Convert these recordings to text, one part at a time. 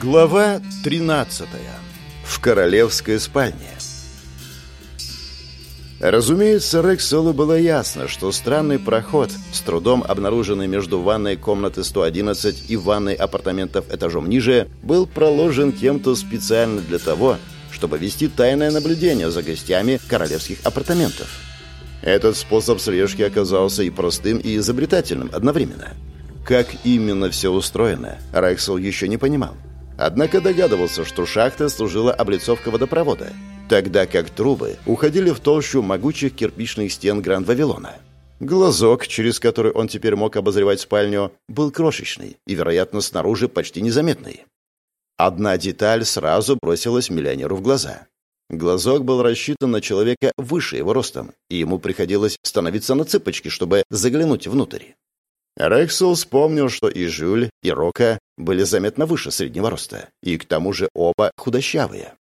Глава 13. В королевской спальне. Разумеется, Рексолу было ясно, что странный проход, с трудом обнаруженный между ванной комнаты 111 и ванной апартаментов этажом ниже, был проложен кем-то специально для того, чтобы вести тайное наблюдение за гостями королевских апартаментов. Этот способ слежки оказался и простым, и изобретательным одновременно. Как именно все устроено, Рексел еще не понимал. Однако догадывался, что шахта служила облицовкой водопровода, тогда как трубы уходили в толщу могучих кирпичных стен Гранд-Вавилона. Глазок, через который он теперь мог обозревать спальню, был крошечный и, вероятно, снаружи почти незаметный. Одна деталь сразу бросилась миллионеру в глаза. Глазок был рассчитан на человека выше его ростом, и ему приходилось становиться на цыпочки, чтобы заглянуть внутрь. Рексел вспомнил, что и Жюль, и Рока были заметно выше среднего роста, и к тому же оба худощавые.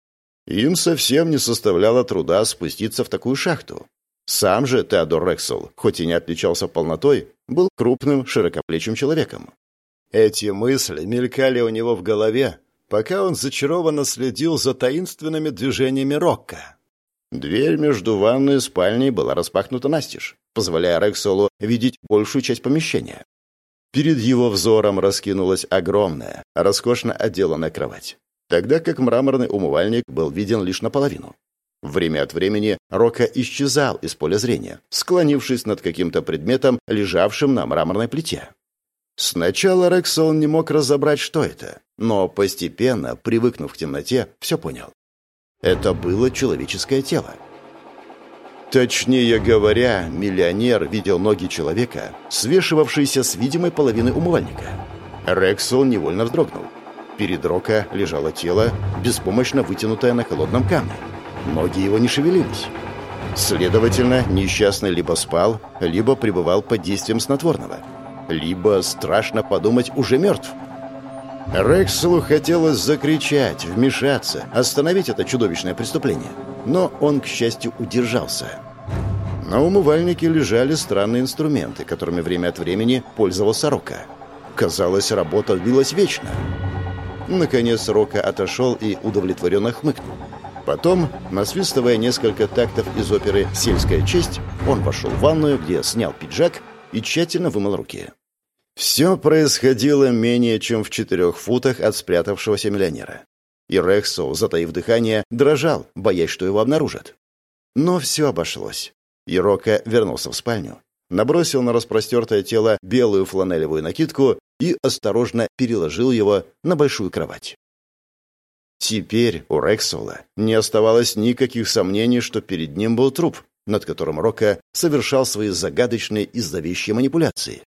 Им совсем не составляло труда спуститься в такую шахту. Сам же Теодор Рексел, хоть и не отличался полнотой, был крупным, широкоплечим человеком. Эти мысли мелькали у него в голове, пока он зачарованно следил за таинственными движениями Рокка. Дверь между ванной и спальней была распахнута настежь, позволяя Рекселу видеть большую часть помещения. Перед его взором раскинулась огромная, роскошно отделанная кровать, тогда как мраморный умывальник был виден лишь наполовину. Время от времени Рока исчезал из поля зрения, склонившись над каким-то предметом, лежавшим на мраморной плите. Сначала Рексол не мог разобрать, что это, но постепенно, привыкнув к темноте, все понял. Это было человеческое тело. Точнее говоря, миллионер видел ноги человека, свешивавшиеся с видимой половины умывальника. Рексол невольно вздрогнул. Перед Рока лежало тело, беспомощно вытянутое на холодном камне. Ноги его не шевелились. Следовательно, несчастный либо спал, либо пребывал под действием снотворного. Либо, страшно подумать, уже мертв. Рекселу хотелось закричать, вмешаться, остановить это чудовищное преступление но он, к счастью, удержался. На умывальнике лежали странные инструменты, которыми время от времени пользовался Рока. Казалось, работа длилась вечно. Наконец Рока отошел и удовлетворенно хмыкнул. Потом, насвистывая несколько тактов из оперы «Сельская честь», он вошел в ванную, где снял пиджак и тщательно вымыл руки. Все происходило менее чем в четырех футах от спрятавшегося миллионера. И Рексоу, затаив дыхание, дрожал, боясь, что его обнаружат. Но все обошлось. Ирока вернулся в спальню, набросил на распростертое тело белую фланелевую накидку и осторожно переложил его на большую кровать. Теперь у Рексола не оставалось никаких сомнений, что перед ним был труп, над которым Рока совершал свои загадочные и зловещие манипуляции.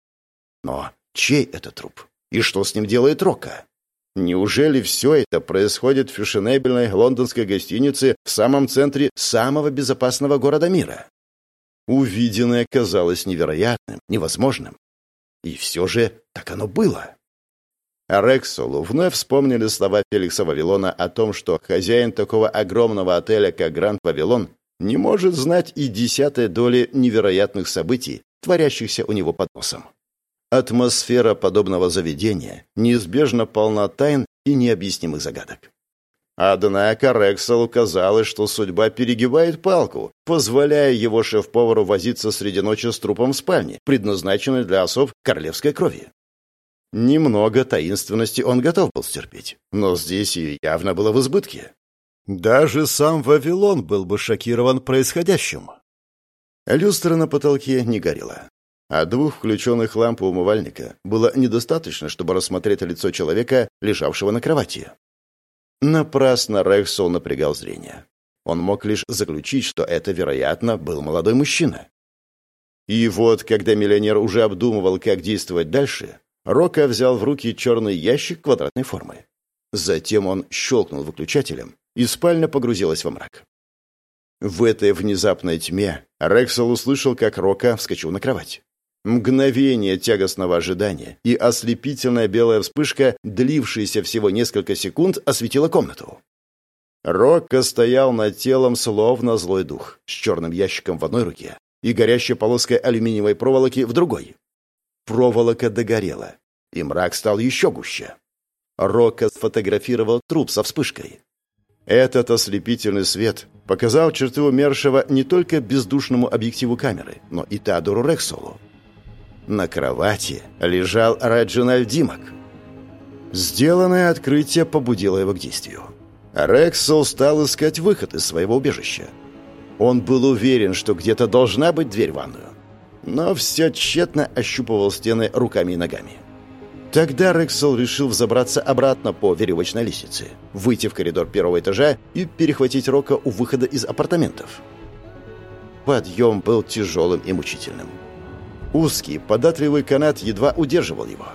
Но чей это труп? И что с ним делает Рока? Неужели все это происходит в фешенебельной лондонской гостинице в самом центре самого безопасного города мира? Увиденное казалось невероятным, невозможным. И все же так оно было. А Рексолу вновь вспомнили слова Феликса Вавилона о том, что хозяин такого огромного отеля, как Гранд Вавилон, не может знать и десятой доли невероятных событий, творящихся у него под носом. Атмосфера подобного заведения неизбежно полна тайн и необъяснимых загадок. Однако Рекселу казалось, что судьба перегибает палку, позволяя его шеф-повару возиться среди ночи с трупом в спальне, предназначенной для особ королевской крови. Немного таинственности он готов был стерпеть, но здесь и явно было в избытке. Даже сам Вавилон был бы шокирован происходящим. Люстра на потолке не горела а двух включенных ламп у умывальника было недостаточно, чтобы рассмотреть лицо человека, лежавшего на кровати. Напрасно Рексол напрягал зрение. Он мог лишь заключить, что это, вероятно, был молодой мужчина. И вот, когда миллионер уже обдумывал, как действовать дальше, Рока взял в руки черный ящик квадратной формы. Затем он щелкнул выключателем, и спальня погрузилась во мрак. В этой внезапной тьме Рексел услышал, как Рока вскочил на кровать. Мгновение тягостного ожидания и ослепительная белая вспышка, длившаяся всего несколько секунд, осветила комнату. Рокко стоял над телом словно злой дух, с черным ящиком в одной руке и горящей полоской алюминиевой проволоки в другой. Проволока догорела, и мрак стал еще гуще. Рокко сфотографировал труп со вспышкой. Этот ослепительный свет показал черты умершего не только бездушному объективу камеры, но и Теодору Рексолу. На кровати лежал Реджинальд Димок. Сделанное открытие побудило его к действию. Рексол стал искать выход из своего убежища. Он был уверен, что где-то должна быть дверь в ванную. Но все тщетно ощупывал стены руками и ногами. Тогда Рексел решил взобраться обратно по веревочной лестнице, выйти в коридор первого этажа и перехватить Рока у выхода из апартаментов. Подъем был тяжелым и мучительным. Узкий, податливый канат едва удерживал его.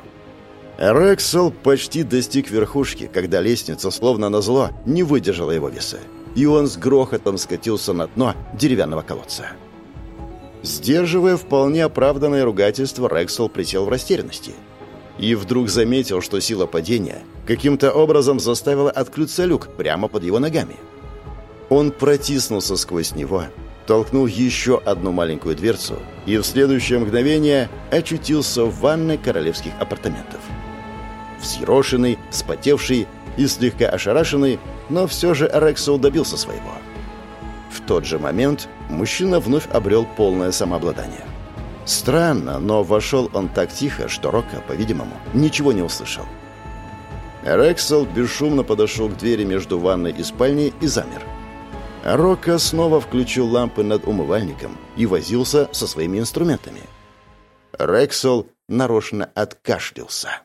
Рексел почти достиг верхушки, когда лестница, словно назло, не выдержала его веса, и он с грохотом скатился на дно деревянного колодца. Сдерживая вполне оправданное ругательство, Рексел присел в растерянности – и вдруг заметил, что сила падения каким-то образом заставила открыться люк прямо под его ногами. Он протиснулся сквозь него, толкнул еще одну маленькую дверцу и в следующее мгновение очутился в ванной королевских апартаментов. Взъерошенный, спотевший и слегка ошарашенный, но все же Рексел добился своего. В тот же момент мужчина вновь обрел полное самообладание. Странно, но вошел он так тихо, что Рока, по-видимому, ничего не услышал. Рексел бесшумно подошел к двери между ванной и спальней и замер. Рока снова включил лампы над умывальником и возился со своими инструментами. Рексел нарочно откашлялся.